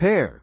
Pair